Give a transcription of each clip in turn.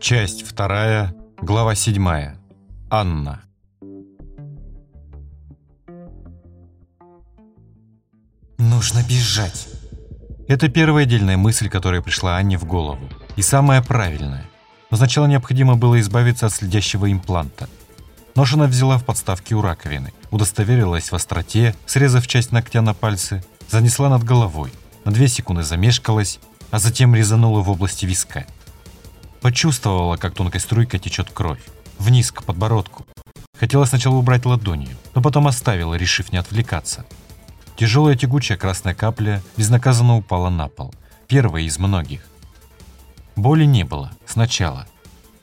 Часть вторая, глава седьмая. Анна. Нужно бежать. Это первая отдельная мысль, которая пришла Анне в голову. И самая правильная. Но сначала необходимо было избавиться от следящего импланта. Нож она взяла в подставке у раковины, удостоверилась в остроте, срезав часть ногтя на пальцы, занесла над головой, на две секунды замешкалась, а затем резанула в области виска. Почувствовала, как тонкой струйкой течет кровь. Вниз, к подбородку. Хотела сначала убрать ладонью, но потом оставила, решив не отвлекаться. Тяжелая тягучая красная капля безнаказанно упала на пол. Первая из многих. Боли не было. Сначала.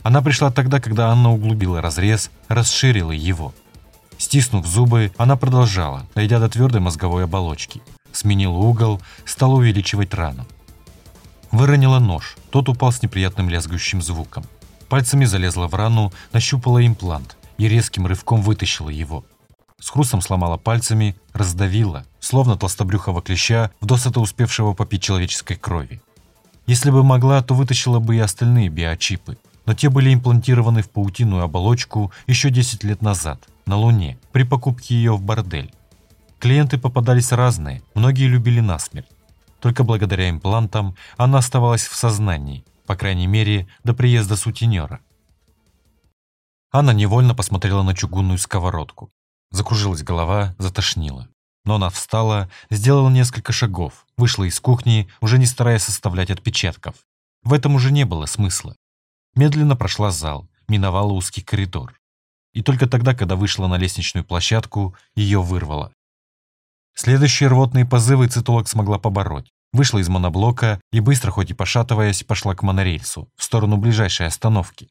Она пришла тогда, когда Анна углубила разрез, расширила его. Стиснув зубы, она продолжала, дойдя до твердой мозговой оболочки. Сменила угол, стала увеличивать рану. Выронила нож, тот упал с неприятным лязгающим звуком. Пальцами залезла в рану, нащупала имплант и резким рывком вытащила его. С хрустом сломала пальцами, раздавила, словно толстобрюхого клеща, в досыта успевшего попить человеческой крови. Если бы могла, то вытащила бы и остальные биочипы, но те были имплантированы в паутинную оболочку еще 10 лет назад, на Луне, при покупке ее в бордель. Клиенты попадались разные, многие любили насмерть. Только благодаря имплантам она оставалась в сознании, по крайней мере, до приезда сутенера. Анна невольно посмотрела на чугунную сковородку. Закружилась голова, затошнила. Но она встала, сделала несколько шагов, вышла из кухни, уже не стараясь составлять отпечатков. В этом уже не было смысла. Медленно прошла зал, миновала узкий коридор. И только тогда, когда вышла на лестничную площадку, ее вырвало. Следующие рвотные позывы цитолог смогла побороть. Вышла из моноблока и быстро, хоть и пошатываясь, пошла к монорельсу, в сторону ближайшей остановки.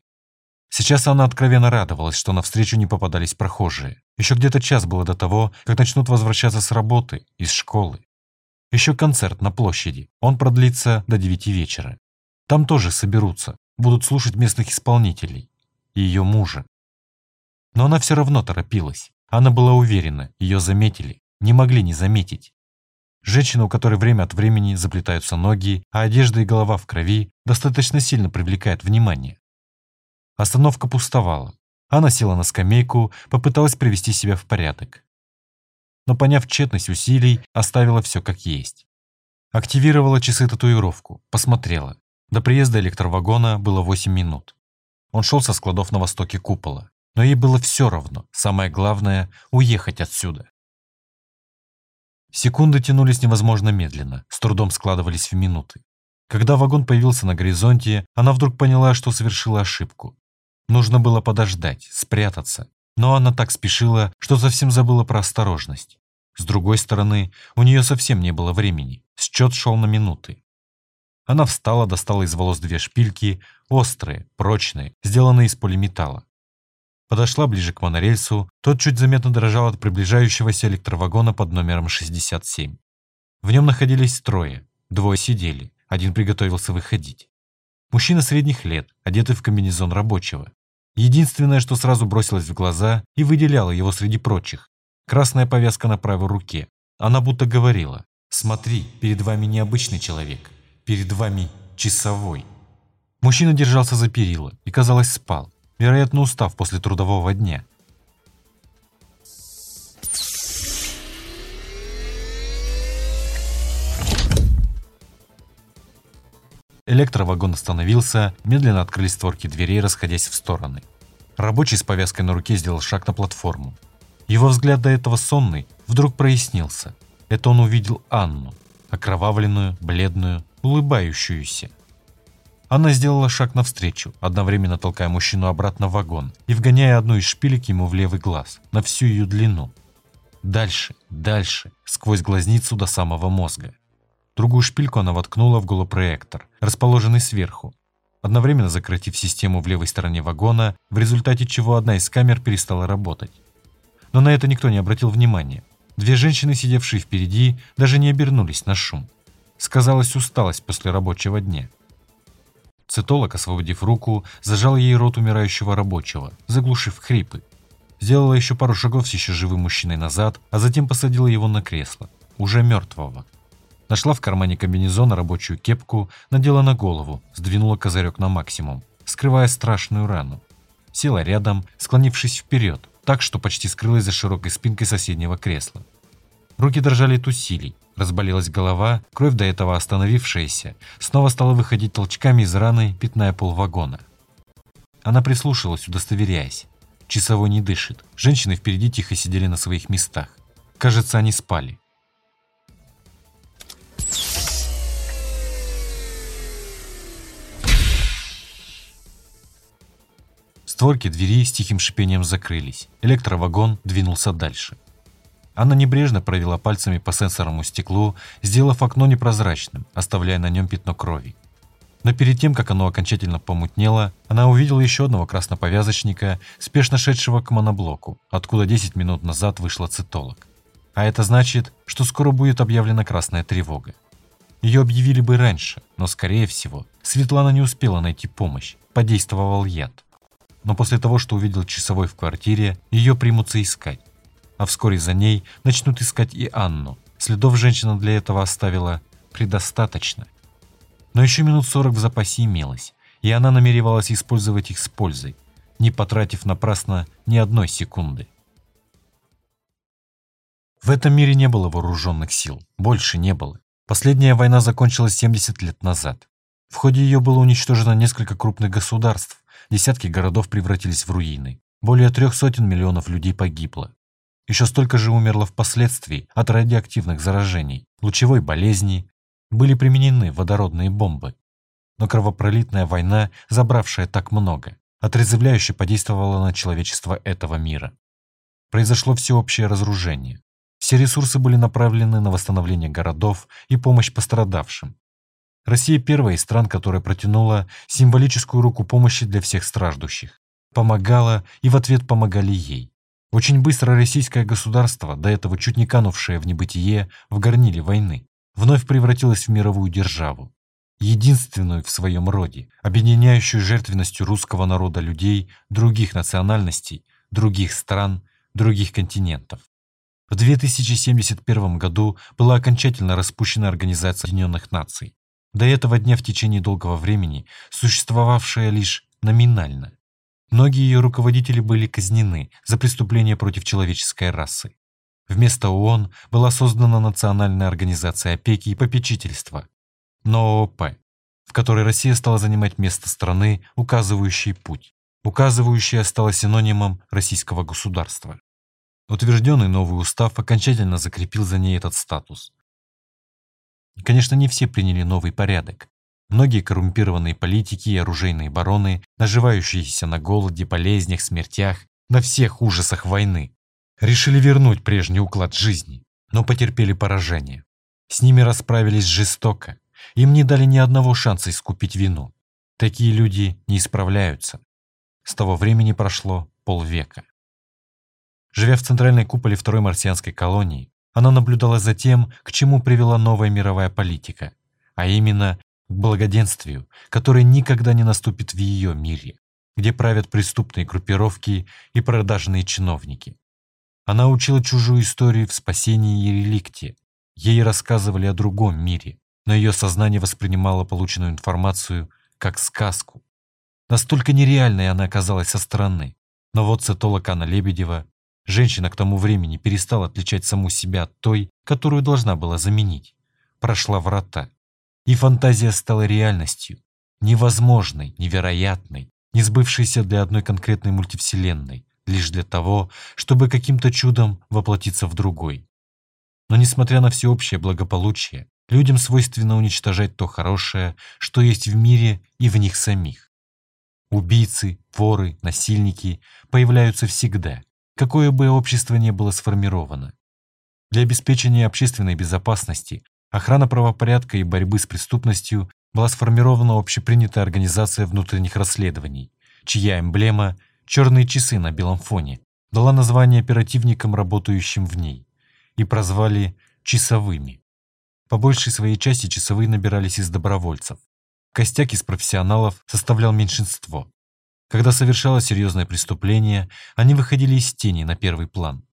Сейчас она откровенно радовалась, что навстречу не попадались прохожие. Еще где-то час было до того, как начнут возвращаться с работы, из школы. Еще концерт на площади. Он продлится до девяти вечера. Там тоже соберутся, будут слушать местных исполнителей. И ее мужа. Но она все равно торопилась. Она была уверена, ее заметили. Не могли не заметить. Женщина, у которой время от времени заплетаются ноги, а одежда и голова в крови, достаточно сильно привлекает внимание. Остановка пустовала. Она села на скамейку, попыталась привести себя в порядок. Но, поняв тщетность усилий, оставила все как есть. Активировала часы-татуировку, посмотрела. До приезда электровагона было 8 минут. Он шел со складов на востоке купола. Но ей было все равно. Самое главное – уехать отсюда. Секунды тянулись невозможно медленно, с трудом складывались в минуты. Когда вагон появился на горизонте, она вдруг поняла, что совершила ошибку. Нужно было подождать, спрятаться. Но она так спешила, что совсем забыла про осторожность. С другой стороны, у нее совсем не было времени. Счет шел на минуты. Она встала, достала из волос две шпильки, острые, прочные, сделанные из полиметалла. Подошла ближе к монорельсу, тот чуть заметно дрожал от приближающегося электровагона под номером 67. В нем находились трое, двое сидели, один приготовился выходить. Мужчина средних лет, одетый в комбинезон рабочего. Единственное, что сразу бросилось в глаза и выделяло его среди прочих – красная повязка на правой руке. Она будто говорила «Смотри, перед вами необычный человек, перед вами часовой». Мужчина держался за перила и, казалось, спал, вероятно, устав после трудового дня. Электровагон остановился, медленно открылись створки дверей, расходясь в стороны. Рабочий с повязкой на руке сделал шаг на платформу. Его взгляд до этого сонный вдруг прояснился. Это он увидел Анну, окровавленную, бледную, улыбающуюся. Анна сделала шаг навстречу, одновременно толкая мужчину обратно в вагон и вгоняя одну из шпилек ему в левый глаз, на всю ее длину. Дальше, дальше, сквозь глазницу до самого мозга. Другую шпильку она воткнула в голопроектор, расположенный сверху, одновременно закрутив систему в левой стороне вагона, в результате чего одна из камер перестала работать. Но на это никто не обратил внимания. Две женщины, сидевшие впереди, даже не обернулись на шум. Сказалась усталость после рабочего дня. Цитолог, освободив руку, зажал ей рот умирающего рабочего, заглушив хрипы. Сделала еще пару шагов с еще живым мужчиной назад, а затем посадила его на кресло, уже мертвого. Нашла в кармане комбинезона рабочую кепку, надела на голову, сдвинула козырек на максимум, скрывая страшную рану. Села рядом, склонившись вперед, так, что почти скрылась за широкой спинкой соседнего кресла. Руки дрожали от усилий, разболелась голова, кровь до этого остановившаяся, снова стала выходить толчками из раны, пятная полвагона. Она прислушалась, удостоверяясь. Часовой не дышит. Женщины впереди тихо сидели на своих местах. Кажется, они спали. Створки двери с тихим шипением закрылись. Электровагон двинулся дальше. Она небрежно провела пальцами по сенсорному стеклу, сделав окно непрозрачным, оставляя на нем пятно крови. Но перед тем, как оно окончательно помутнело, она увидела еще одного красноповязочника, спешно шедшего к моноблоку, откуда 10 минут назад вышла цитолог. А это значит, что скоро будет объявлена красная тревога. Ее объявили бы раньше, но, скорее всего, Светлана не успела найти помощь, подействовал яд. Но после того, что увидел часовой в квартире, ее примутся искать. А вскоре за ней начнут искать и Анну. Следов женщина для этого оставила предостаточно. Но еще минут сорок в запасе имелось, и она намеревалась использовать их с пользой, не потратив напрасно ни одной секунды. В этом мире не было вооруженных сил, больше не было. Последняя война закончилась 70 лет назад. В ходе ее было уничтожено несколько крупных государств, десятки городов превратились в руины, более трех сотен миллионов людей погибло. Еще столько же умерло впоследствии от радиоактивных заражений, лучевой болезни, были применены водородные бомбы. Но кровопролитная война, забравшая так много, отрезвляюще подействовала на человечество этого мира. Произошло всеобщее разоружение. Все ресурсы были направлены на восстановление городов и помощь пострадавшим. Россия первая из стран, которая протянула символическую руку помощи для всех страждущих. Помогала и в ответ помогали ей. Очень быстро российское государство, до этого чуть не канувшее в небытие, в горниле войны, вновь превратилась в мировую державу, единственную в своем роде, объединяющую жертвенностью русского народа людей других национальностей, других стран, других континентов. В 2071 году была окончательно распущена Организация Объединенных Наций, до этого дня в течение долгого времени существовавшая лишь номинально. Многие ее руководители были казнены за преступления против человеческой расы. Вместо ООН была создана Национальная организация опеки и попечительства, НООП, в которой Россия стала занимать место страны, указывающей путь. Указывающая стала синонимом российского государства. Утвержденный новый устав окончательно закрепил за ней этот статус. Конечно, не все приняли новый порядок. Многие коррумпированные политики и оружейные бароны, наживающиеся на голоде, болезнях, смертях, на всех ужасах войны, решили вернуть прежний уклад жизни, но потерпели поражение. С ними расправились жестоко, им не дали ни одного шанса искупить вину. Такие люди не исправляются. С того времени прошло полвека. Живя в центральной куполе второй марсианской колонии, она наблюдала за тем, к чему привела новая мировая политика, а именно к благоденствию, которое никогда не наступит в ее мире, где правят преступные группировки и продажные чиновники. Она учила чужую историю в спасении и реликте. Ей рассказывали о другом мире, но ее сознание воспринимало полученную информацию как сказку. Настолько нереальной она оказалась со стороны. Но вот цитолог Анна Лебедева, женщина к тому времени перестала отличать саму себя от той, которую должна была заменить. Прошла врата. И фантазия стала реальностью. Невозможной, невероятной, не сбывшейся для одной конкретной мультивселенной, лишь для того, чтобы каким-то чудом воплотиться в другой. Но несмотря на всеобщее благополучие, людям свойственно уничтожать то хорошее, что есть в мире и в них самих. Убийцы, воры, насильники появляются всегда, какое бы общество ни было сформировано. Для обеспечения общественной безопасности, охраны правопорядка и борьбы с преступностью была сформирована общепринятая организация внутренних расследований, чья эмблема черные часы на белом фоне, дала название оперативникам, работающим в ней, и прозвали «часовыми». По большей своей части часовые набирались из добровольцев. Костяк из профессионалов составлял меньшинство. Когда совершалось серьезное преступление, они выходили из тени на первый план.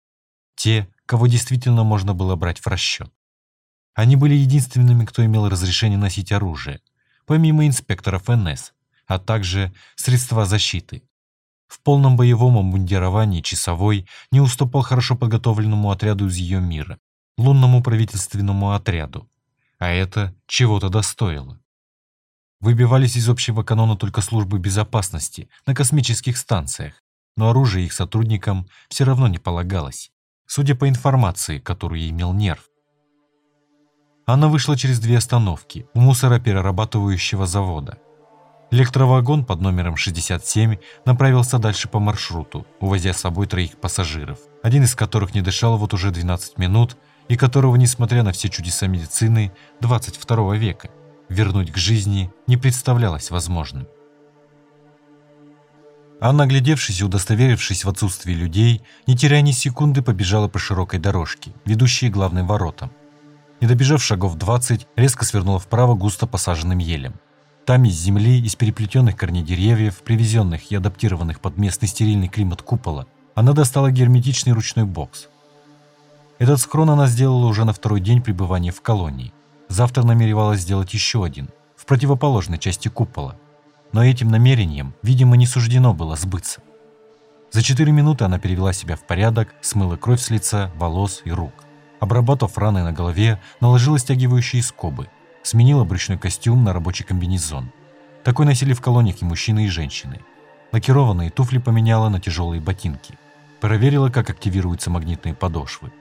Те, кого действительно можно было брать в расчет. Они были единственными, кто имел разрешение носить оружие, помимо инспекторов НС, а также средства защиты. В полном боевом обмундировании часовой не уступал хорошо подготовленному отряду из ее мира, лунному правительственному отряду. А это чего-то достоило. Выбивались из общего канона только службы безопасности на космических станциях, но оружие их сотрудникам все равно не полагалось, судя по информации, которую имел нерв. Она вышла через две остановки у мусороперерабатывающего завода. Электровагон под номером 67 направился дальше по маршруту, увозя с собой троих пассажиров, один из которых не дышал вот уже 12 минут и которого, несмотря на все чудеса медицины 22 века, вернуть к жизни не представлялось возможным. Анна, оглядевшись и удостоверившись в отсутствии людей, не теряя ни секунды, побежала по широкой дорожке, ведущей главным воротам. Не добежав шагов 20, резко свернула вправо густо посаженным елем. Там из земли, из переплетенных корней деревьев, привезенных и адаптированных под местный стерильный климат купола, она достала герметичный ручной бокс. Этот схрон она сделала уже на второй день пребывания в колонии. Завтра намеревалась сделать еще один, в противоположной части купола – но этим намерением, видимо, не суждено было сбыться. За четыре минуты она перевела себя в порядок, смыла кровь с лица, волос и рук. Обработав раны на голове, наложила стягивающие скобы, сменила брючный костюм на рабочий комбинезон. Такой носили в колониях и мужчины, и женщины. Лакированные туфли поменяла на тяжелые ботинки. Проверила, как активируются магнитные подошвы.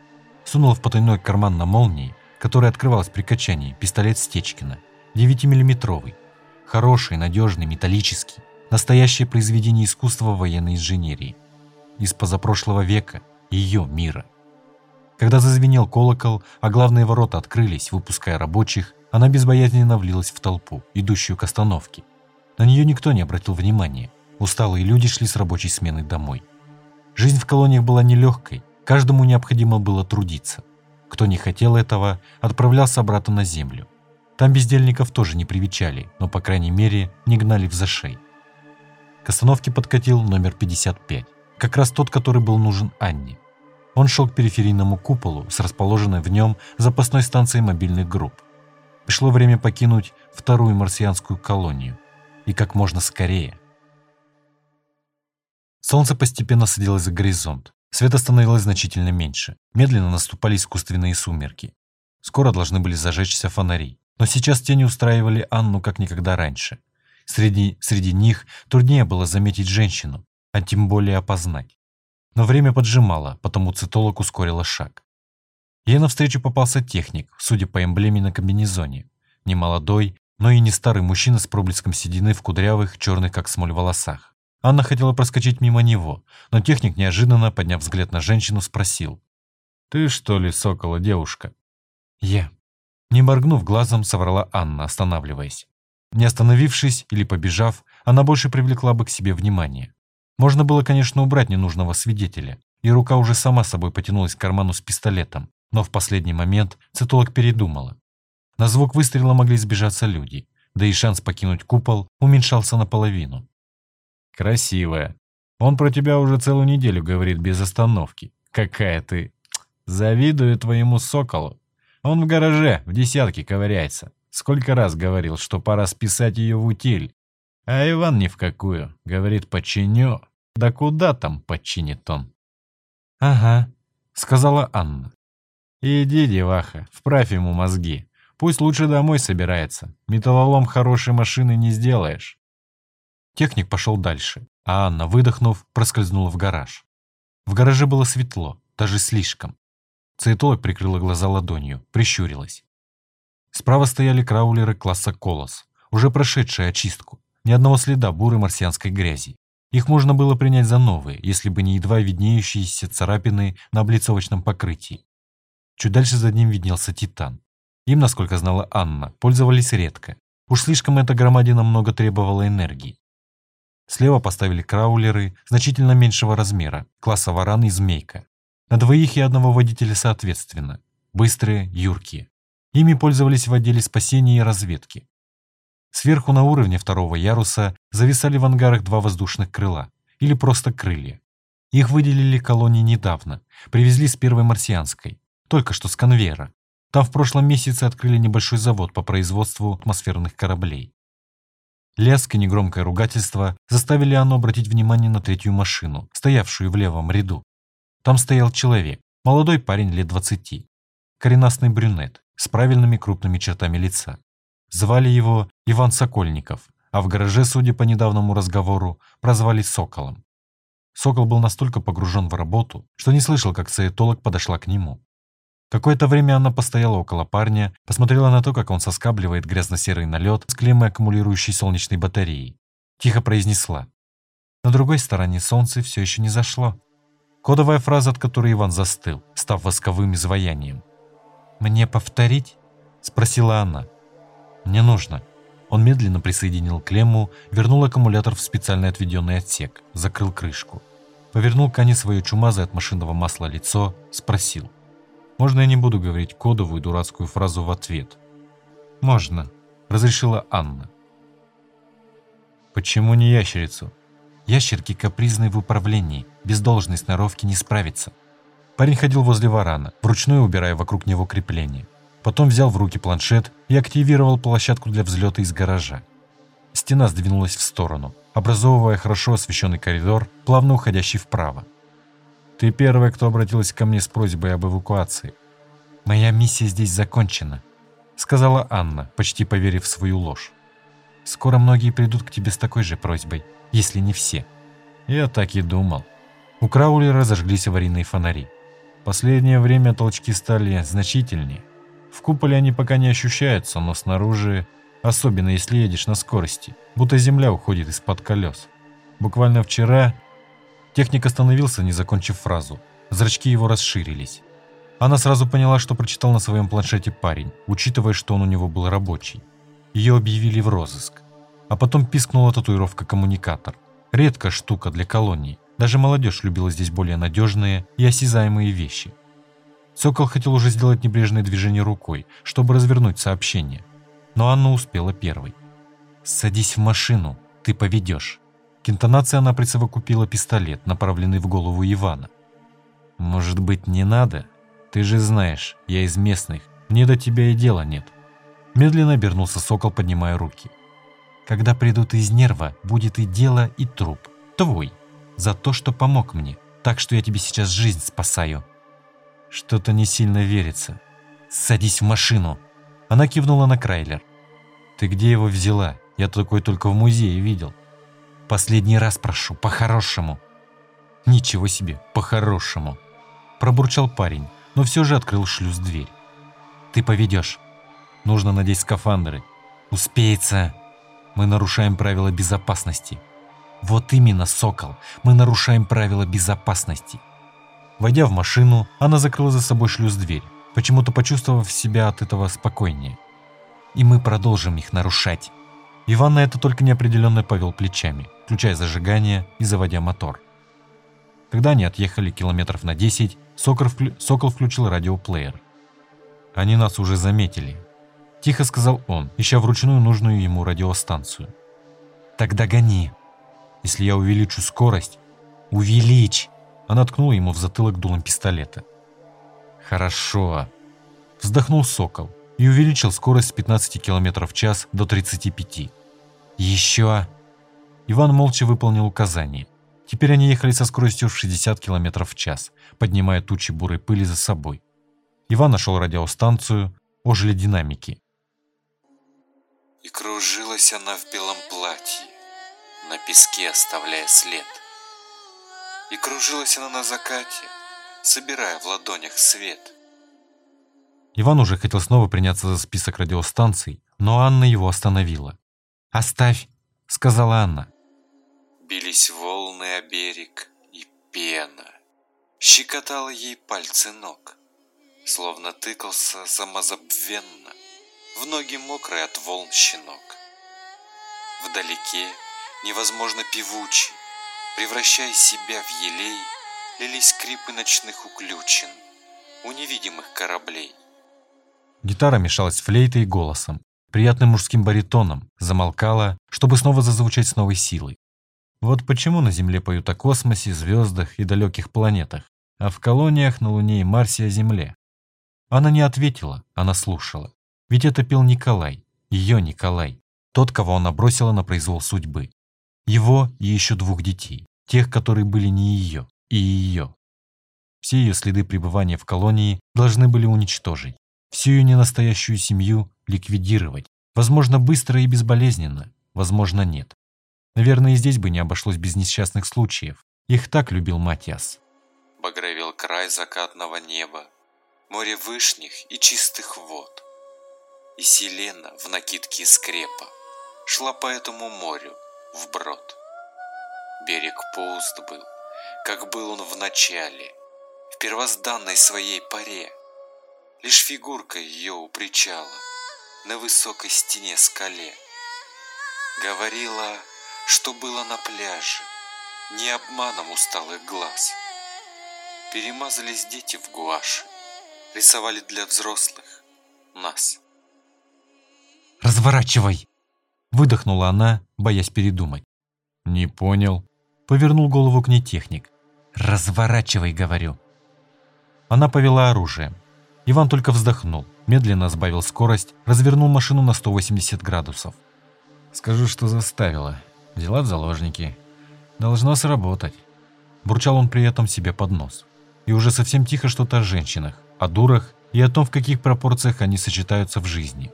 Сунула в потайной карман на молнии, который открывалась при качании, пистолет Стечкина, 9-миллиметровый, Хороший, надежный, металлический. Настоящее произведение искусства военной инженерии. Из позапрошлого века, ее мира. Когда зазвенел колокол, а главные ворота открылись, выпуская рабочих, она безбоязненно влилась в толпу, идущую к остановке. На нее никто не обратил внимания. Усталые люди шли с рабочей смены домой. Жизнь в колониях была нелегкой, каждому необходимо было трудиться. Кто не хотел этого, отправлялся обратно на землю. Там бездельников тоже не привечали, но, по крайней мере, не гнали в зашей. К остановке подкатил номер 55, как раз тот, который был нужен Анне. Он шел к периферийному куполу с расположенной в нем запасной станцией мобильных групп. Пришло время покинуть вторую марсианскую колонию. И как можно скорее. Солнце постепенно садилось за горизонт. Света становилось значительно меньше. Медленно наступали искусственные сумерки. Скоро должны были зажечься фонари. Но сейчас тени устраивали Анну как никогда раньше. Среди, среди них труднее было заметить женщину, а тем более опознать. Но время поджимало, потому цитолог ускорила шаг. Ей навстречу попался техник, судя по эмблеме на комбинезоне. Не молодой, но и не старый мужчина с проблеском седины в кудрявых, черных как смоль волосах. Анна хотела проскочить мимо него, но техник неожиданно, подняв взгляд на женщину, спросил. «Ты что ли, сокола девушка?» «Я», не моргнув глазом, соврала Анна, останавливаясь. Не остановившись или побежав, она больше привлекла бы к себе внимание. Можно было, конечно, убрать ненужного свидетеля, и рука уже сама собой потянулась к карману с пистолетом, но в последний момент цитолог передумала. На звук выстрела могли сбежаться люди, да и шанс покинуть купол уменьшался наполовину. «Красивая. Он про тебя уже целую неделю говорит без остановки. Какая ты... Завидую твоему соколу. Он в гараже, в десятке ковыряется. Сколько раз говорил, что пора списать ее в утиль. А Иван ни в какую. Говорит, починю. Да куда там починит он? «Ага», — сказала Анна. «Иди, деваха, вправь ему мозги. Пусть лучше домой собирается. Металлолом хорошей машины не сделаешь». Техник пошел дальше, а Анна, выдохнув, проскользнула в гараж. В гараже было светло, даже слишком. Цейтолог прикрыла глаза ладонью, прищурилась. Справа стояли краулеры класса «Колос», уже прошедшие очистку. Ни одного следа бурой марсианской грязи. Их можно было принять за новые, если бы не едва виднеющиеся царапины на облицовочном покрытии. Чуть дальше за ним виднелся Титан. Им, насколько знала Анна, пользовались редко. Уж слишком эта громадина много требовала энергии. Слева поставили краулеры значительно меньшего размера, класса варан и змейка. На двоих и одного водителя соответственно. Быстрые, юркие. Ими пользовались в отделе спасения и разведки. Сверху на уровне второго яруса зависали в ангарах два воздушных крыла, или просто крылья. Их выделили колонии недавно, привезли с первой марсианской, только что с конвейера. Там в прошлом месяце открыли небольшой завод по производству атмосферных кораблей. Леск и негромкое ругательство заставили Анну обратить внимание на третью машину, стоявшую в левом ряду. Там стоял человек, молодой парень лет двадцати, коренастный брюнет с правильными крупными чертами лица. Звали его Иван Сокольников, а в гараже, судя по недавнему разговору, прозвали Соколом. Сокол был настолько погружен в работу, что не слышал, как саетолог подошла к нему. Какое-то время она постояла около парня, посмотрела на то, как он соскабливает грязно-серый налет с клеммой аккумулирующей солнечной батареи. Тихо произнесла. На другой стороне солнце все еще не зашло. Кодовая фраза, от которой Иван застыл, став восковым изваянием. «Мне повторить?» – спросила она. «Не нужно». Он медленно присоединил клемму, вернул аккумулятор в специально отведенный отсек, закрыл крышку. Повернул к Ане свое чумазое от машинного масла лицо, спросил. Можно я не буду говорить кодовую дурацкую фразу в ответ? Можно, разрешила Анна. Почему не ящерицу? Ящерки капризны в управлении, без должной сноровки не справится. Парень ходил возле варана, вручную убирая вокруг него крепление. Потом взял в руки планшет и активировал площадку для взлета из гаража. Стена сдвинулась в сторону, образовывая хорошо освещенный коридор, плавно уходящий вправо. Ты первая, кто обратилась ко мне с просьбой об эвакуации. Моя миссия здесь закончена, сказала Анна, почти поверив в свою ложь. Скоро многие придут к тебе с такой же просьбой, если не все. Я так и думал. У Краулера зажглись аварийные фонари. Последнее время толчки стали значительнее. В куполе они пока не ощущаются, но снаружи, особенно если едешь на скорости, будто земля уходит из-под колес. Буквально вчера Техник остановился, не закончив фразу. Зрачки его расширились. Она сразу поняла, что прочитал на своем планшете парень, учитывая, что он у него был рабочий. Ее объявили в розыск. А потом пискнула татуировка «коммуникатор». Редкая штука для колонии. Даже молодежь любила здесь более надежные и осязаемые вещи. Сокол хотел уже сделать небрежное движение рукой, чтобы развернуть сообщение. Но Анна успела первой. «Садись в машину, ты поведешь». К интонации она присовокупила пистолет, направленный в голову Ивана. «Может быть, не надо? Ты же знаешь, я из местных, мне до тебя и дела нет». Медленно обернулся сокол, поднимая руки. «Когда придут из нерва, будет и дело, и труп. Твой. За то, что помог мне. Так что я тебе сейчас жизнь спасаю». Что-то не сильно верится. «Садись в машину!» Она кивнула на Крайлер. «Ты где его взяла? Я такой только в музее видел». Последний раз прошу, по-хорошему». «Ничего себе, по-хорошему!» Пробурчал парень, но все же открыл шлюз-дверь. «Ты поведешь. Нужно надеть скафандры. Успеется. Мы нарушаем правила безопасности». «Вот именно, Сокол, мы нарушаем правила безопасности». Войдя в машину, она закрыла за собой шлюз-дверь, почему-то почувствовав себя от этого спокойнее. «И мы продолжим их нарушать». Иван на это только неопределенно повел плечами включая зажигание и заводя мотор. Когда они отъехали километров на 10, Сокол, вклю... Сокол включил радиоплеер. «Они нас уже заметили», – тихо сказал он, ища вручную нужную ему радиостанцию. «Тогда гони. Если я увеличу скорость...» «Увеличь!» Она ткнула ему в затылок дулом пистолета. «Хорошо», – вздохнул Сокол и увеличил скорость с 15 км в час до 35. «Еще!» Иван молча выполнил указание. Теперь они ехали со скоростью в 60 км в час, поднимая тучи бурой пыли за собой. Иван нашел радиостанцию, ожили динамики. И кружилась она в белом платье, на песке оставляя след. И кружилась она на закате, собирая в ладонях свет. Иван уже хотел снова приняться за список радиостанций, но Анна его остановила. «Оставь», — сказала Анна. Бились волны о берег и пена. Щекотала ей пальцы ног, Словно тыкался самозабвенно В ноги мокрый от волн щенок. Вдалеке, невозможно певучий, Превращая себя в елей, Лились скрипы ночных уключен У невидимых кораблей. Гитара мешалась флейтой и голосом, приятным мужским баритоном, замолкала, чтобы снова зазвучать с новой силой. Вот почему на Земле поют о космосе, звездах и далеких планетах, а в колониях на Луне и Марсе о Земле. Она не ответила, она слушала. Ведь это пел Николай, ее Николай, тот, кого она бросила на произвол судьбы. Его и еще двух детей, тех, которые были не ее, и ее. Все ее следы пребывания в колонии должны были уничтожить, всю ее ненастоящую семью ликвидировать, возможно, быстро и безболезненно, возможно, нет. Наверное, и здесь бы не обошлось без несчастных случаев. Их так любил Матиас. Багровел край закатного неба, море вышних и чистых вод. И Селена в накидке скрепа шла по этому морю вброд. Берег пуст был, как был он в начале, в первозданной своей паре. Лишь фигурка ее у причала на высокой стене скале. Говорила, что было на пляже, не обманом усталых глаз. Перемазались дети в гуаши, рисовали для взрослых нас. «Разворачивай!» Выдохнула она, боясь передумать. «Не понял». Повернул голову к ней техник. «Разворачивай, говорю». Она повела оружие. Иван только вздохнул, медленно сбавил скорость, развернул машину на 180 градусов. «Скажу, что заставила. Взяла в заложники. Должно сработать». Бурчал он при этом себе под нос. И уже совсем тихо что-то о женщинах, о дурах и о том, в каких пропорциях они сочетаются в жизни.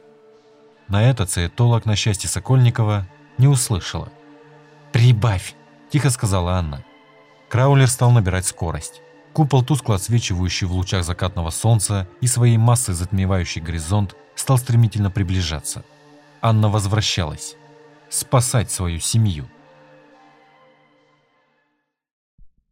На это циетолог, на счастье Сокольникова, не услышала. «Прибавь!» – тихо сказала Анна. Краулер стал набирать скорость. Купол, тускло отсвечивающий в лучах закатного солнца и своей массой затмевающий горизонт, стал стремительно приближаться. Анна возвращалась. Спасать свою семью –